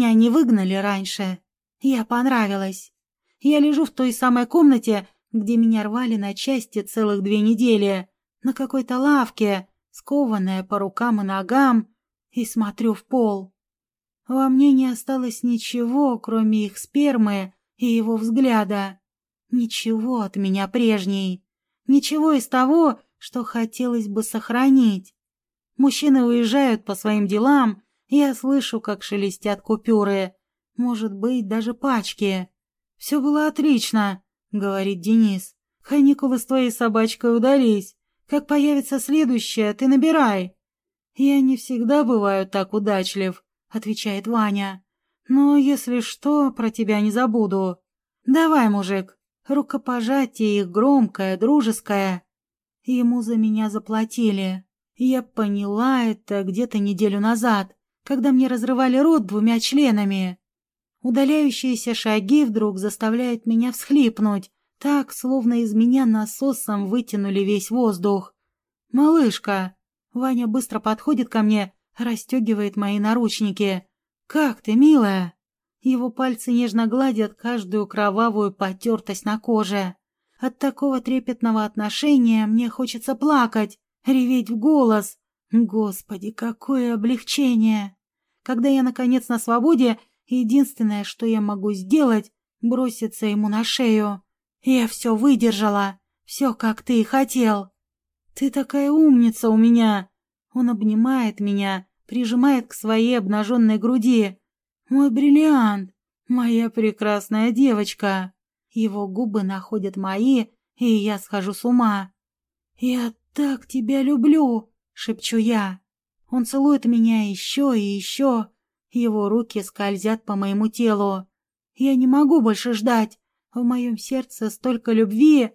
меня не выгнали раньше. Я понравилась. Я лежу в той самой комнате, где меня рвали на части целых две недели, на какой-то лавке, скованная по рукам и ногам, и смотрю в пол. Во мне не осталось ничего, кроме их спермы и его взгляда. Ничего от меня прежней. Ничего из того, что хотелось бы сохранить. Мужчины уезжают по своим делам, я слышу, как шелестят купюры. Может быть, даже пачки. «Все было отлично», — говорит Денис. «Каникулы с твоей собачкой удались. Как появится следующая, ты набирай». «Я не всегда бываю так удачлив», — отвечает Ваня. «Но если что, про тебя не забуду. Давай, мужик». Рукопожатие их громкое, дружеское. Ему за меня заплатили. Я поняла это где-то неделю назад, когда мне разрывали рот двумя членами. Удаляющиеся шаги вдруг заставляют меня всхлипнуть, так, словно из меня насосом вытянули весь воздух. «Малышка!» Ваня быстро подходит ко мне, расстегивает мои наручники. «Как ты, милая?» Его пальцы нежно гладят каждую кровавую потертость на коже. От такого трепетного отношения мне хочется плакать, реветь в голос. Господи, какое облегчение! Когда я, наконец, на свободе, единственное, что я могу сделать, броситься ему на шею. Я все выдержала, все, как ты и хотел. Ты такая умница у меня. Он обнимает меня, прижимает к своей обнаженной груди. Мой бриллиант, моя прекрасная девочка. Его губы находят мои, и я схожу с ума. Я так тебя люблю, шепчу я. Он целует меня еще и еще. Его руки скользят по моему телу. Я не могу больше ждать. В моем сердце столько любви,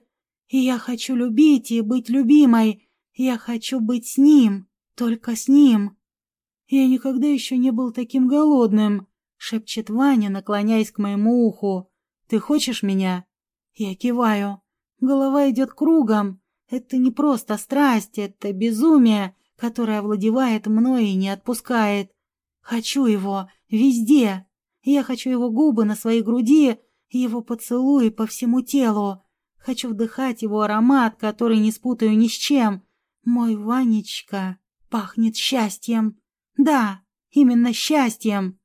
и я хочу любить и быть любимой. Я хочу быть с ним, только с ним. Я никогда еще не был таким голодным, шепчет Ваня, наклоняясь к моему уху. Ты хочешь меня? Я киваю. Голова идет кругом. Это не просто страсть, это безумие, которое овладевает мной и не отпускает. Хочу его везде. Я хочу его губы на своей груди, его поцелуи по всему телу. Хочу вдыхать его аромат, который не спутаю ни с чем. Мой Ванечка пахнет счастьем. Да, именно счастьем.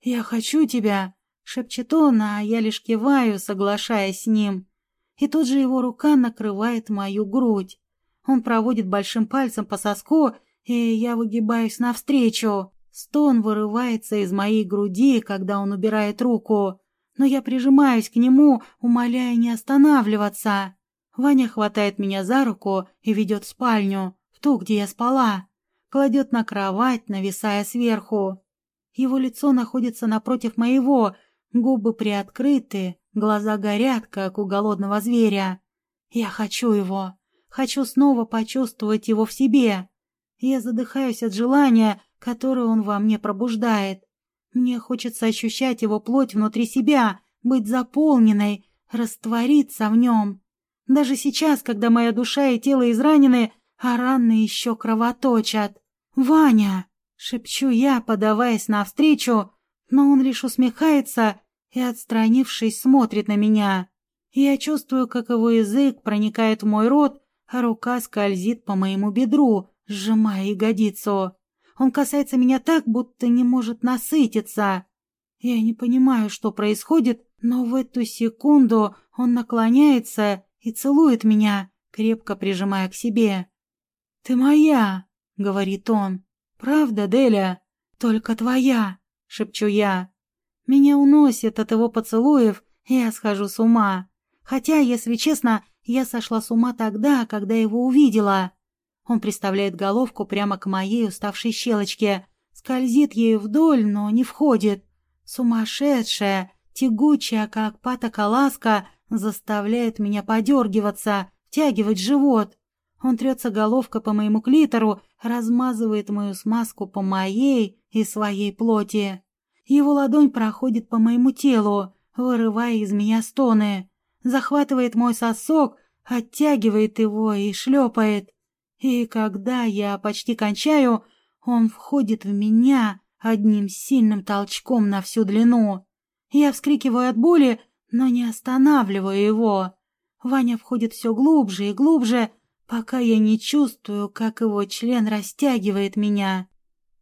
«Я хочу тебя!» — шепчет он, а я лишь киваю, соглашаясь с ним. И тут же его рука накрывает мою грудь. Он проводит большим пальцем по соску, и я выгибаюсь навстречу. Стон вырывается из моей груди, когда он убирает руку но я прижимаюсь к нему, умоляя не останавливаться. Ваня хватает меня за руку и ведет в спальню, в ту, где я спала. Кладет на кровать, нависая сверху. Его лицо находится напротив моего, губы приоткрыты, глаза горят, как у голодного зверя. Я хочу его. Хочу снова почувствовать его в себе. Я задыхаюсь от желания, которое он во мне пробуждает. Мне хочется ощущать его плоть внутри себя, быть заполненной, раствориться в нем. Даже сейчас, когда моя душа и тело изранены, а раны еще кровоточат. «Ваня!» — шепчу я, подаваясь навстречу, но он лишь усмехается и, отстранившись, смотрит на меня. Я чувствую, как его язык проникает в мой рот, рука скользит по моему бедру, сжимая ягодицу. Он касается меня так, будто не может насытиться. Я не понимаю, что происходит, но в эту секунду он наклоняется и целует меня, крепко прижимая к себе. «Ты моя!» — говорит он. «Правда, Деля? Только твоя!» — шепчу я. Меня уносит от его поцелуев, и я схожу с ума. Хотя, если честно, я сошла с ума тогда, когда его увидела. Он приставляет головку прямо к моей уставшей щелочке, скользит ею вдоль, но не входит. Сумасшедшая, тягучая, как патока ласка, заставляет меня подергиваться, втягивать живот. Он трется головкой по моему клитору, размазывает мою смазку по моей и своей плоти. Его ладонь проходит по моему телу, вырывая из меня стоны. Захватывает мой сосок, оттягивает его и шлепает. И когда я почти кончаю, он входит в меня, одним сильным толчком на всю длину. Я вскрикиваю от боли, но не останавливаю его. Ваня входит все глубже и глубже, пока я не чувствую, как его член растягивает меня.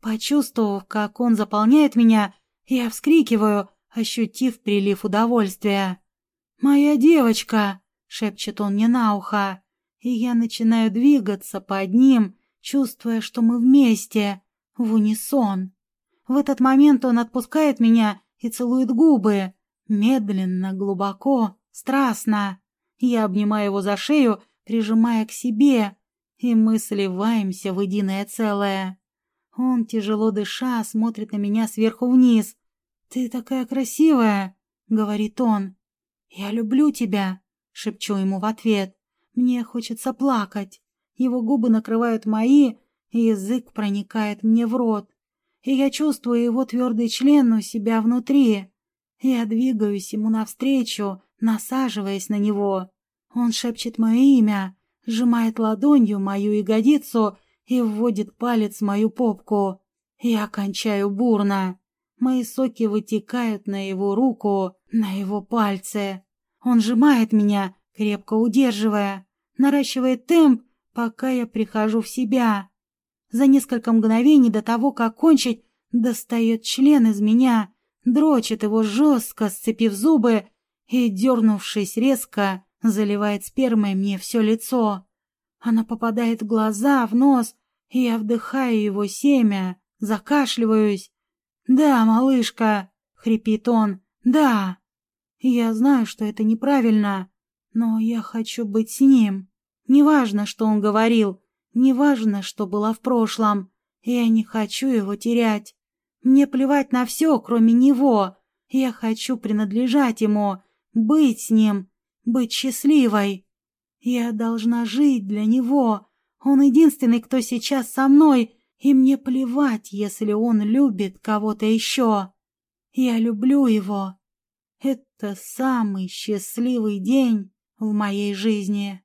Почувствовав, как он заполняет меня, я вскрикиваю, ощутив прилив удовольствия. «Моя девочка!» — шепчет он мне на ухо, и я начинаю двигаться под ним, чувствуя, что мы вместе, в унисон. В этот момент он отпускает меня и целует губы, медленно, глубоко, страстно. Я обнимаю его за шею, прижимая к себе, и мы сливаемся в единое целое. Он, тяжело дыша, смотрит на меня сверху вниз. «Ты такая красивая!» — говорит он. «Я люблю тебя!» — шепчу ему в ответ. Мне хочется плакать. Его губы накрывают мои, и язык проникает мне в рот. И я чувствую его твердый член у себя внутри. Я двигаюсь ему навстречу, насаживаясь на него. Он шепчет мое имя, сжимает ладонью мою ягодицу и вводит палец в мою попку. Я кончаю бурно. Мои соки вытекают на его руку, на его пальцы. Он сжимает меня, крепко удерживая, наращивает темп, пока я прихожу в себя. За несколько мгновений до того, как кончить, достает член из меня, дрочит его жестко, сцепив зубы, и, дернувшись резко, заливает спермой мне все лицо. Она попадает в глаза, в нос, и я вдыхаю его семя, закашливаюсь. «Да, малышка!» — хрипит он. «Да!» Я знаю, что это неправильно, но я хочу быть с ним. Неважно, что он говорил, неважно, что было в прошлом. Я не хочу его терять. Мне плевать на все, кроме него. Я хочу принадлежать ему, быть с ним, быть счастливой. Я должна жить для него. Он единственный, кто сейчас со мной, и мне плевать, если он любит кого-то еще. Я люблю его. Это самый счастливый день в моей жизни.